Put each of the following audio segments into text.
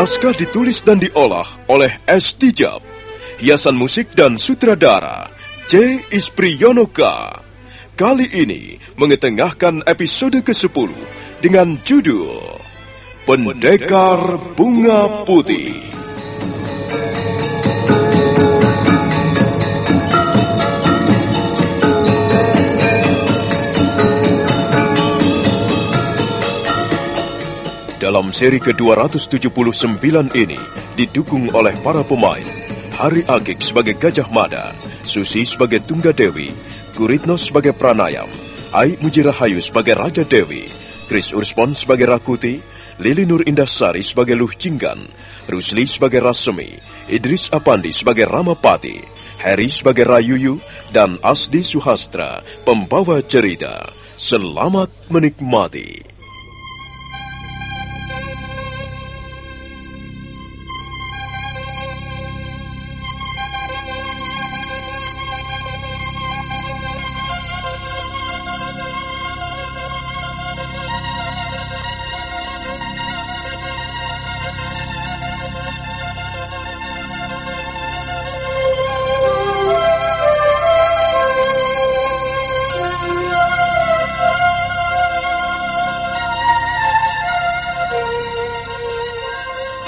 Naskah ditulis dan diolah oleh S. Tijab. Hiasan musik dan sutradara C. Ispriyonoka. Kali ini mengetengahkan episode ke-10 dengan judul Pendekar Bunga Putih. Dalam seri ke-279 ini didukung oleh para pemain Hari Agik sebagai Gajah Mada, Susi sebagai Tunggadewi, Guritno sebagai Pranayam, Ai Mujirahayu sebagai Raja Dewi, Kris Urspon sebagai Rakuti, Lili Nur Indasari sebagai Luh Jinggan, Rusli sebagai Rasemi, Idris Apandi sebagai Ramapati, Heri sebagai Rayuyu, dan Asdi Suhastra, pembawa cerita. Selamat menikmati.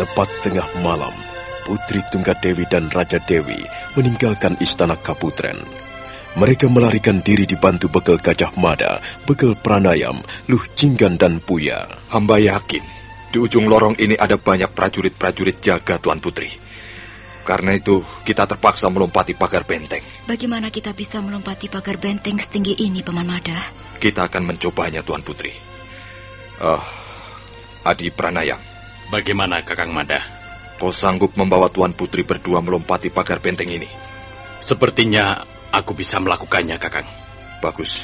Tepat tengah malam, Putri Tunggadewi dan Raja Dewi meninggalkan istana Kaputren. Mereka melarikan diri dibantu bekal Gajah Mada, bekal Pranayam, Luh Jinggan dan Puya. Hamba yakin di ujung lorong ini ada banyak prajurit-prajurit jaga Tuan Putri. Karena itu kita terpaksa melompati pagar benteng. Bagaimana kita bisa melompati pagar benteng setinggi ini, Paman Mada? Kita akan mencobanya Tuan Putri. Ah, Adi Pranayam, Bagaimana Kakang Mada? kau sanggup membawa Tuan Putri berdua melompati pagar benteng ini? Sepertinya aku bisa melakukannya, Kakang. Bagus.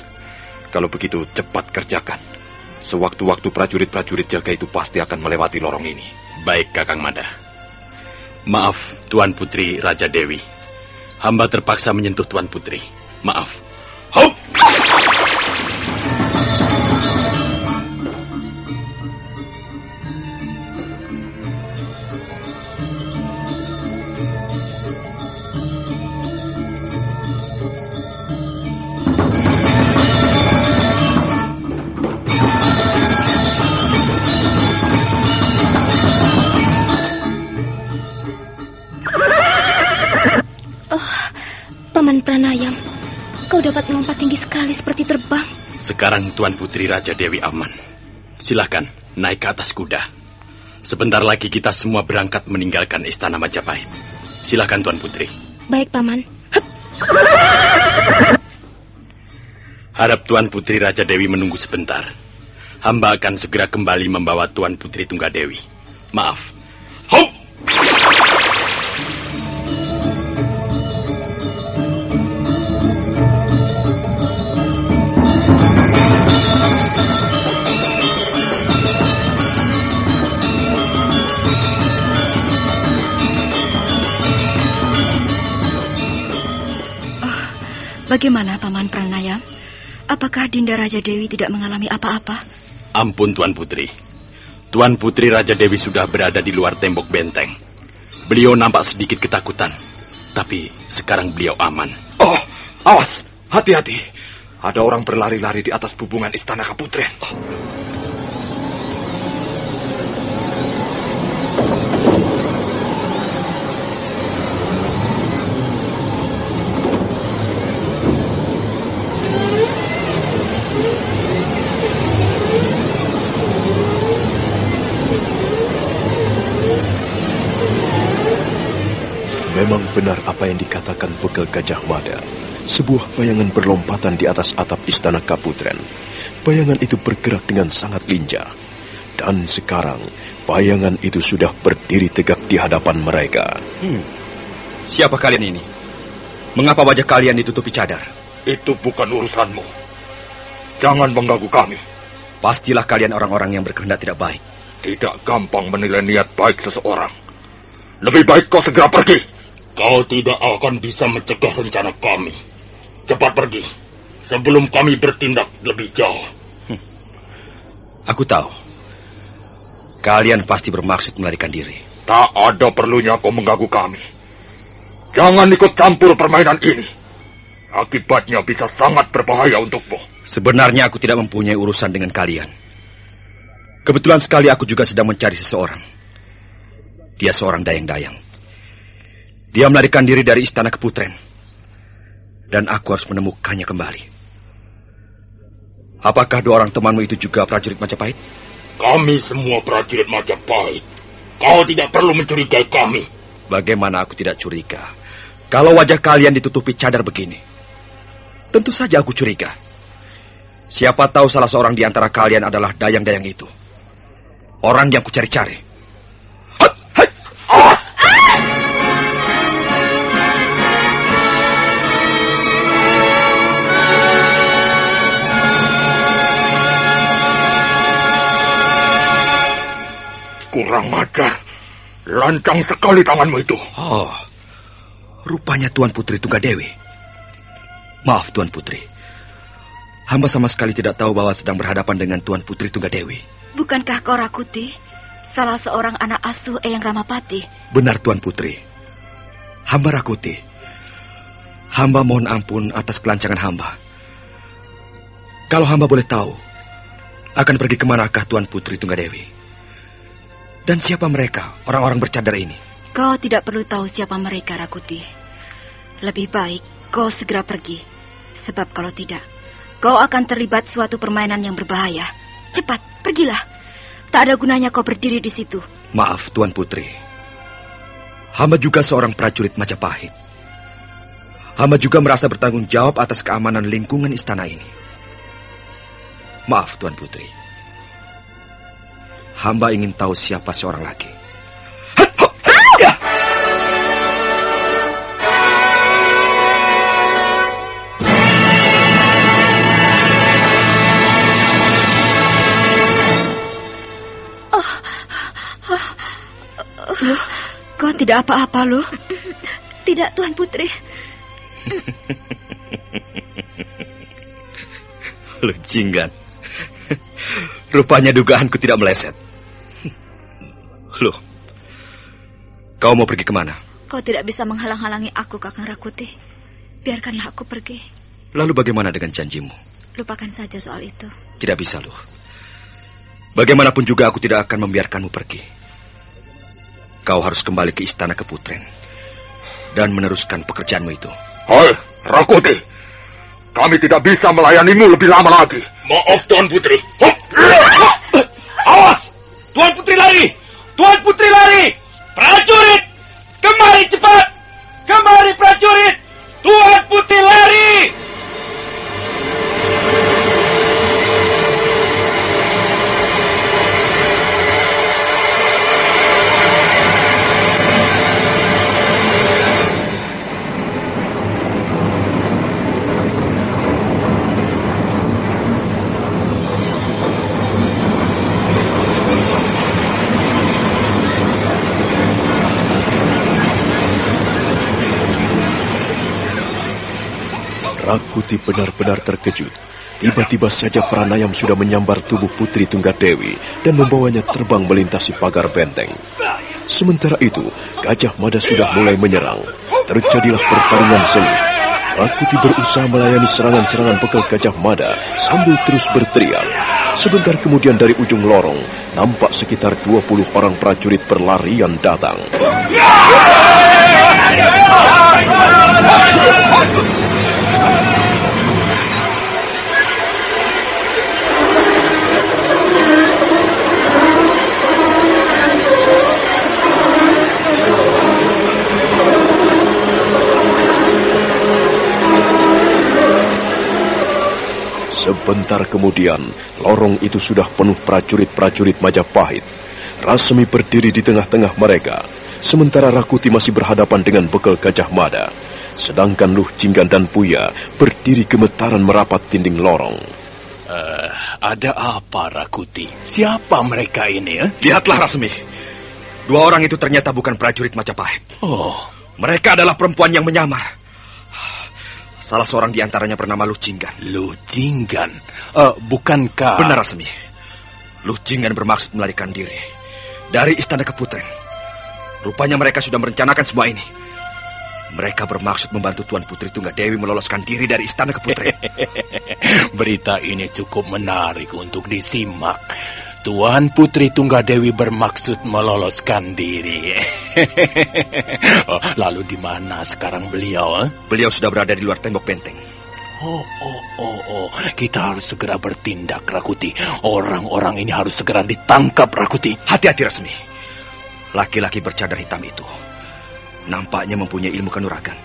Kalau begitu cepat kerjakan. Sewaktu-waktu prajurit-prajurit jaga itu pasti akan melewati lorong ini. Baik, Kakang Mada. Maaf, Tuan Putri Raja Dewi. Hamba terpaksa menyentuh Tuan Putri. Maaf. Hop! Sekali seperti terbang? Sekarang Tuan Putri Raja Dewi aman. Silahkan naik ke atas kuda. Sebentar lagi kita semua berangkat meninggalkan istana Majapahit. Silahkan Tuan Putri. Baik, Paman. Harap Tuan Putri Raja Dewi menunggu sebentar. Hamba akan segera kembali membawa Tuan Putri Tunggadewi. Maaf. Hop! Bagaimana Paman Pranayam? Apakah Dinda Raja Dewi tidak mengalami apa-apa? Ampun Tuan Putri. Tuan Putri Raja Dewi sudah berada di luar tembok benteng. Beliau nampak sedikit ketakutan. Tapi sekarang beliau aman. Oh, awas, hati-hati. Ada orang berlari-lari di atas bubungan istana Kaputren. Oh. Memang benar apa yang dikatakan Bekel Gajah Mada. Sebuah bayangan berlompatan di atas atap istana Kaputren. Bayangan itu bergerak dengan sangat lincah. Dan sekarang, bayangan itu sudah berdiri tegak di hadapan mereka. Hmm. Siapa kalian ini? Mengapa wajah kalian ditutupi cadar? Itu bukan urusanmu. Jangan mengganggu kami. Pastilah kalian orang-orang yang berkehendak tidak baik. Tidak gampang menilai niat baik seseorang. Lebih baik kau segera pergi. Kau tidak akan bisa mencegah rencana kami. Cepat pergi, sebelum kami bertindak lebih jauh. Hmm. Aku tahu. Kalian pasti bermaksud melarikan diri. Tak ada perlunya kau mengganggu kami. Jangan ikut campur permainan ini. Akibatnya bisa sangat berbahaya untukmu. Sebenarnya aku tidak mempunyai urusan dengan kalian. Kebetulan sekali aku juga sedang mencari seseorang. Dia seorang dayang-dayang. Dia melarikan diri dari istana keputren. Dan aku harus menemukannya kembali. Apakah dua orang temanmu itu juga prajurit Majapahit? Kami semua prajurit Majapahit. Kau tidak perlu mencurigai kami. Bagaimana aku tidak curiga? Kalau wajah kalian ditutupi cadar begini. Tentu saja aku curiga. Siapa tahu salah seorang di antara kalian adalah dayang-dayang itu. Orang yang kucari-cari. Kurang ajar. Lancang sekali tanganmu itu. Oh, rupanya Tuan Putri Tunggadewi. Maaf Tuan Putri. Hamba sama sekali tidak tahu bahwa sedang berhadapan dengan Tuan Putri Tunggadewi. Bukankah kau Rakuti, salah seorang anak asuh Eyang Ramapati? Benar Tuan Putri. Hamba Rakuti. Hamba mohon ampun atas kelancangan hamba. Kalau hamba boleh tahu, akan pergi ke manakah Tuan Putri Tunggadewi? Dan siapa mereka, orang-orang bercadar ini? Kau tidak perlu tahu siapa mereka, Rakuti. Lebih baik kau segera pergi. Sebab kalau tidak, kau akan terlibat suatu permainan yang berbahaya. Cepat, pergilah. Tak ada gunanya kau berdiri di situ. Maaf, Tuan Putri. Hamba juga seorang prajurit Majapahit. Hamba juga merasa bertanggung jawab atas keamanan lingkungan istana ini. Maaf, Tuan Putri. Hamba ingin tahu siapa seorang lagi. Loh, kau tidak apa-apa loh? Tidak, Tuan Putri. Lucinggan. Rupanya dugaanku tidak meleset. Loh, kau mau pergi ke mana? Kau tidak bisa menghalang-halangi aku, Kakang Rakuti. Biarkanlah aku pergi. Lalu bagaimana dengan janjimu? Lupakan saja soal itu. Tidak bisa, loh. Bagaimanapun juga aku tidak akan membiarkanmu pergi. Kau harus kembali ke istana keputren dan meneruskan pekerjaanmu itu. Hai, Rakuti. Kami tidak bisa melayanimu lebih lama lagi. Maaf, Tuan Putri. Awas! Tuan Putri lari! Tuan Putri lari! Prajurit! Kemari cepat! Kemari prajurit! Tuan Putri lari! Benar-benar terkejut. Tiba-tiba saja Pranayam sudah menyambar tubuh Putri Tunggadewi dan membawanya terbang melintasi pagar benteng. Sementara itu, Gajah Mada sudah mulai menyerang. Terjadilah pertarungan sengit. Rakuti berusaha melayani serangan-serangan bekal Gajah Mada sambil terus berteriak. Sebentar kemudian dari ujung lorong, nampak sekitar 20 orang prajurit berlarian datang. Sebentar kemudian, lorong itu sudah penuh prajurit-prajurit Majapahit. Rasmi berdiri di tengah-tengah mereka, sementara Rakuti masih berhadapan dengan bekal Gajah Mada. Sedangkan Luh Jinggan dan Puya berdiri gemetaran merapat dinding lorong. Uh, ada apa, Rakuti? Siapa mereka ini, eh? Lihatlah, Rasmi. Dua orang itu ternyata bukan prajurit Majapahit. Oh. Mereka adalah perempuan yang menyamar. Salah seorang di antaranya bernama Lucinggan. Lucinggan? Uh, bukankah... Benar, Rasmi. Lucinggan bermaksud melarikan diri dari Istana Keputren. Rupanya mereka sudah merencanakan semua ini. Mereka bermaksud membantu Tuan Putri Tunggadewi meloloskan diri dari Istana Keputren. Berita ini cukup menarik untuk disimak. Tuan Putri Tunggadewi bermaksud meloloskan diri. oh, lalu di mana sekarang beliau? Eh? Beliau sudah berada di luar tembok benteng. Oh, oh, oh, oh. Kita harus segera bertindak, Rakuti. Orang-orang ini harus segera ditangkap, Rakuti. Hati-hati, Resmi. Laki-laki bercadar hitam itu nampaknya mempunyai ilmu kanuragan.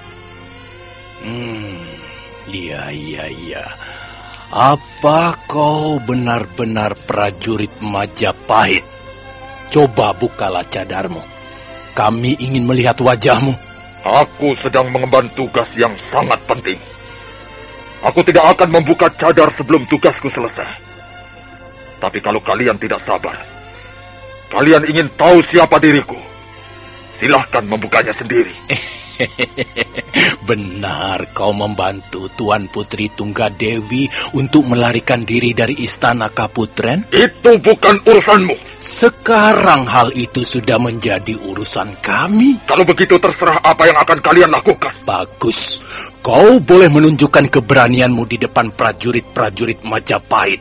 Hmm, iya, iya, iya. Apa kau benar-benar prajurit Majapahit? Coba bukalah cadarmu. Kami ingin melihat wajahmu. Aku sedang mengemban tugas yang sangat penting. Aku tidak akan membuka cadar sebelum tugasku selesai. Tapi kalau kalian tidak sabar, kalian ingin tahu siapa diriku, silahkan membukanya sendiri. Benar kau membantu Tuan Putri Tunggadewi untuk melarikan diri dari istana Kaputren? Itu bukan urusanmu. Sekarang hal itu sudah menjadi urusan kami. Kalau begitu terserah apa yang akan kalian lakukan. Bagus. Kau boleh menunjukkan keberanianmu di depan prajurit-prajurit Majapahit.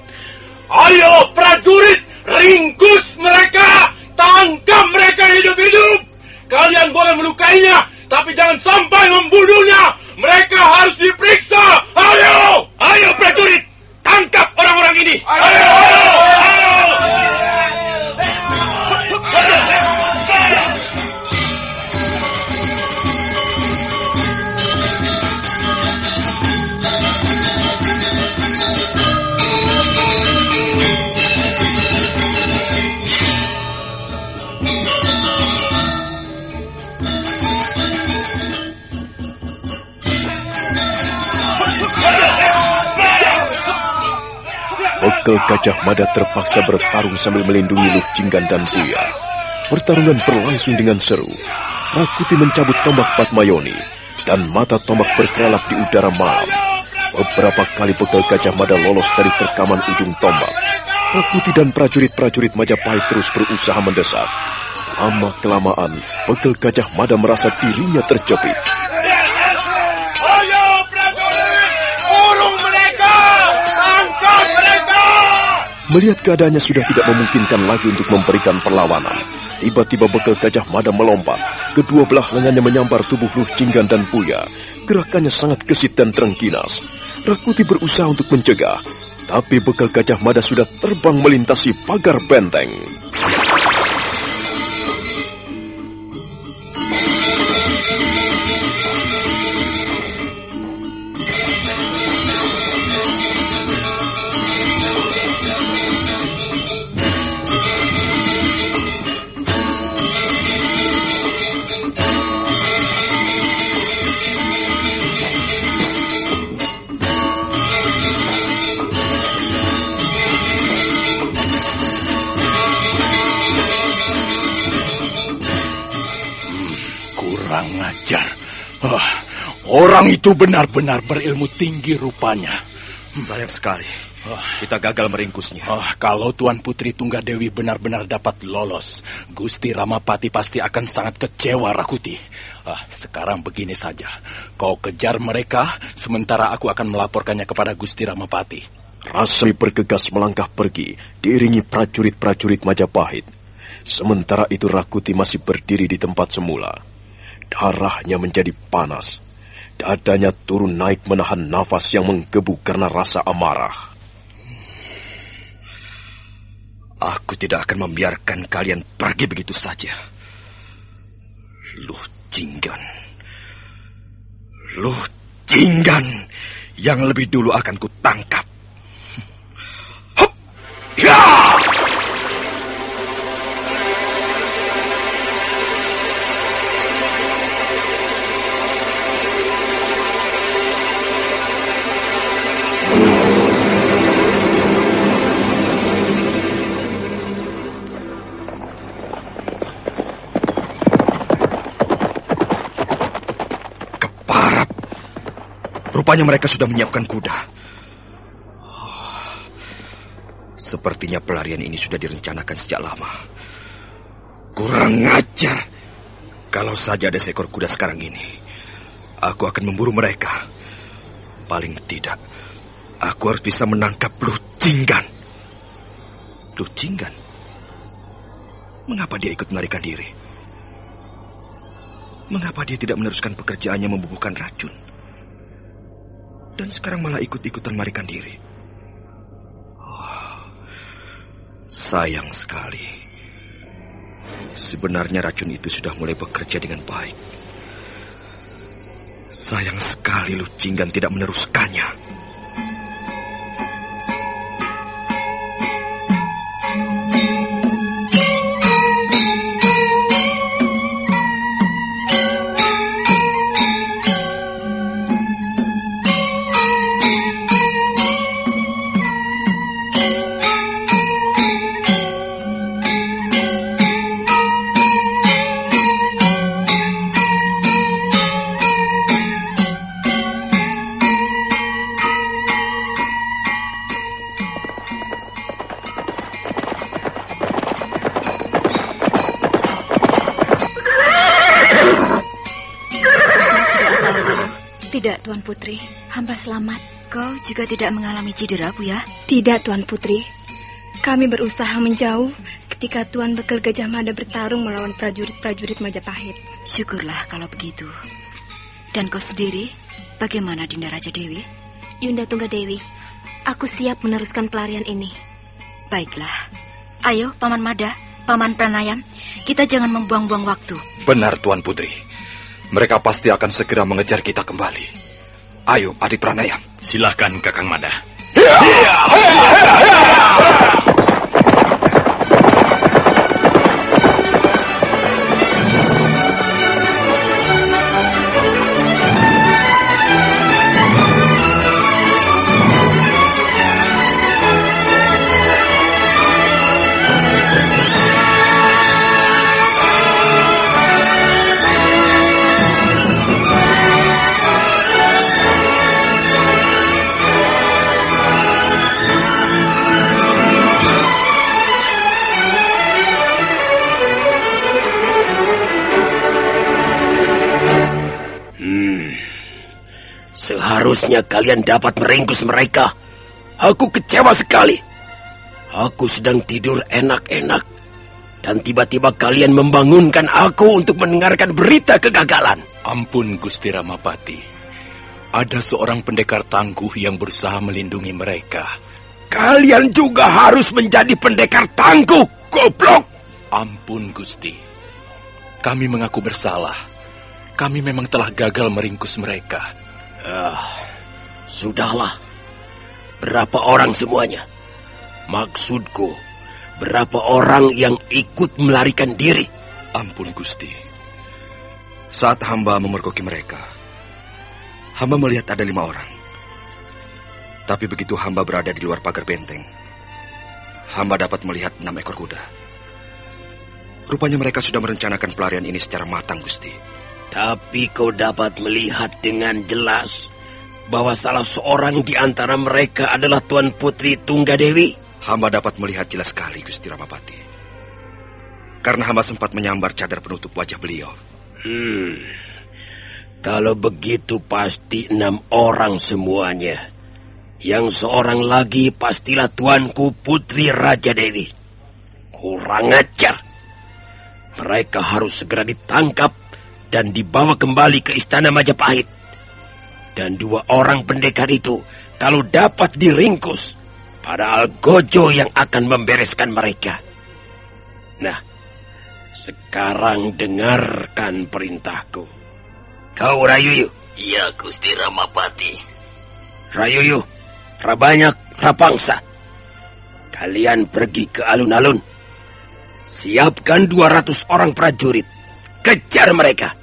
Ayo prajurit, ringkus mereka! Tangkap mereka hidup-hidup! Kalian boleh melukainya, tapi jangan sampai membunuhnya. Mereka harus diperiksa. Ayo, ayo prajurit, tangkap orang-orang ini. Ayo, ayo, ayo. Bekel Gajah Mada terpaksa bertarung sambil melindungi Luh Jinggan dan Buya. Pertarungan berlangsung dengan seru. Rakuti mencabut tombak Patmayoni dan mata tombak berkelelap di udara malam. Beberapa kali bekel Gajah Mada lolos dari terkaman ujung tombak. Rakuti dan prajurit-prajurit Majapahit terus berusaha mendesak. Lama-kelamaan, bekel Gajah Mada merasa dirinya terjepit. Ayo prajurit, urung mereka, tangkap mereka. Melihat keadaannya sudah tidak memungkinkan lagi untuk memberikan perlawanan. Tiba-tiba bekel Gajah Mada melompat. Kedua belah lengannya menyambar tubuh Luh Jinggan dan Puya. Gerakannya sangat gesit dan terengginas. Rakuti berusaha untuk mencegah, tapi bekal Gajah Mada sudah terbang melintasi pagar benteng. Ajar. Ah, orang itu benar-benar berilmu tinggi rupanya. Sayang sekali. Kita gagal meringkusnya. Ah, kalau Tuan Putri Tunggadewi benar-benar dapat lolos, Gusti Ramapati pasti akan sangat kecewa Rakuti. Ah, sekarang begini saja. Kau kejar mereka, sementara aku akan melaporkannya kepada Gusti Ramapati. Rasmi bergegas melangkah pergi, diiringi prajurit-prajurit Majapahit. Sementara itu Rakuti masih berdiri di tempat semula. Darahnya menjadi panas. Dadanya turun naik menahan nafas yang menggebu karena rasa amarah. Aku tidak akan membiarkan kalian pergi begitu saja. Luh Jinggan. Luh Jinggan yang lebih dulu akan kutangkap. Hup! Ya! Rupanya mereka sudah menyiapkan kuda. Sepertinya pelarian ini sudah direncanakan sejak lama. Kurang ajar. Kalau saja ada seekor kuda sekarang ini, aku akan memburu mereka. Paling tidak, aku harus bisa menangkap Lucinggan. Lucinggan? Mengapa dia ikut melarikan diri? Mengapa dia tidak meneruskan pekerjaannya membubuhkan racun? Dan sekarang malah ikut-ikutan melarikan diri. Oh, sayang sekali. Sebenarnya racun itu sudah mulai bekerja dengan baik. Sayang sekali Lucinggan tidak meneruskannya. Juga tidak mengalami cedera, Bu ya? Tidak, Tuan Putri. Kami berusaha menjauh ketika Tuan Bekal Gajah Mada bertarung melawan prajurit-prajurit Majapahit. Syukurlah kalau begitu. Dan kau sendiri, bagaimana Dinda Raja Dewi? Yunda Tunggadewi, aku siap meneruskan pelarian ini. Baiklah. Ayo, Paman Mada, Paman Pranayam, kita jangan membuang-buang waktu. Benar, Tuan Putri. Mereka pasti akan segera mengejar kita kembali. Ayo, adik Pranayam. Silahkan, Kakang Mada. Kalian dapat meringkus mereka. Aku kecewa sekali. Aku sedang tidur enak-enak. Dan tiba-tiba kalian membangunkan aku untuk mendengarkan berita kegagalan. Ampun Gusti Ramapati. ada seorang pendekar tangguh yang berusaha melindungi mereka. Kalian juga harus menjadi pendekar tangguh, goblok! Ampun, Gusti. Kami mengaku bersalah. Kami memang telah gagal meringkus mereka. Ah, sudahlah. Berapa orang semuanya? Maksudku, berapa orang yang ikut melarikan diri? Ampun, Gusti. Saat hamba memergoki mereka, hamba melihat ada lima orang. Tapi begitu hamba berada di luar pagar benteng, hamba dapat melihat enam ekor kuda. Rupanya mereka sudah merencanakan pelarian ini secara matang, Gusti. Tapi kau dapat melihat dengan jelas bahwa salah seorang di antara mereka adalah Tuan Putri Tunggadewi. Hamba dapat melihat jelas sekali, Gusti Ramapati. Karena hamba sempat menyambar cadar penutup wajah beliau. Hmm, kalau begitu pasti enam orang semuanya. Yang seorang lagi pastilah tuanku Putri Raja Dewi. Kurang ajar. Mereka harus segera ditangkap dan dibawa kembali ke istana Majapahit. Dan dua orang pendekar itu kalau dapat diringkus, padahal Gojo yang akan membereskan mereka. Nah, sekarang dengarkan perintahku. Kau Rayuyu. Iya, Gusti Ramapati. Rayuyu, Rabanyak, Rapangsa. Kalian pergi ke alun-alun. Siapkan 200 orang prajurit. Kejar mereka.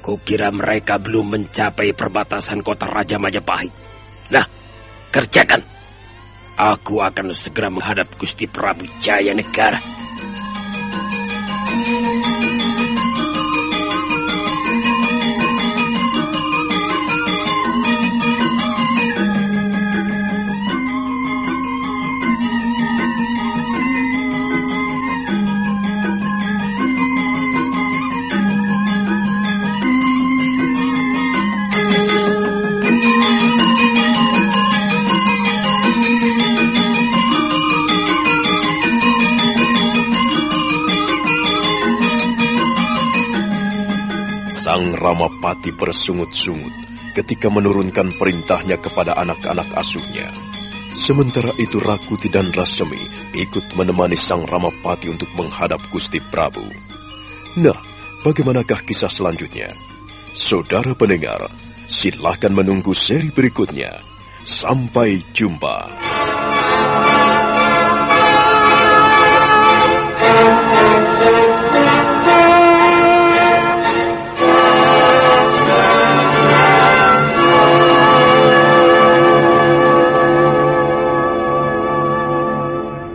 Kukira mereka belum mencapai perbatasan kota Raja Majapahit. Nah, kerjakan. Aku akan segera menghadap Gusti Prabu Jaya Negara. Sang Ramapati bersungut-sungut ketika menurunkan perintahnya kepada anak-anak asuhnya. Sementara itu Rakuti dan Rasemi ikut menemani Sang Ramapati untuk menghadap Gusti Prabu. Nah, bagaimanakah kisah selanjutnya? Saudara pendengar, silahkan menunggu seri berikutnya. Sampai jumpa.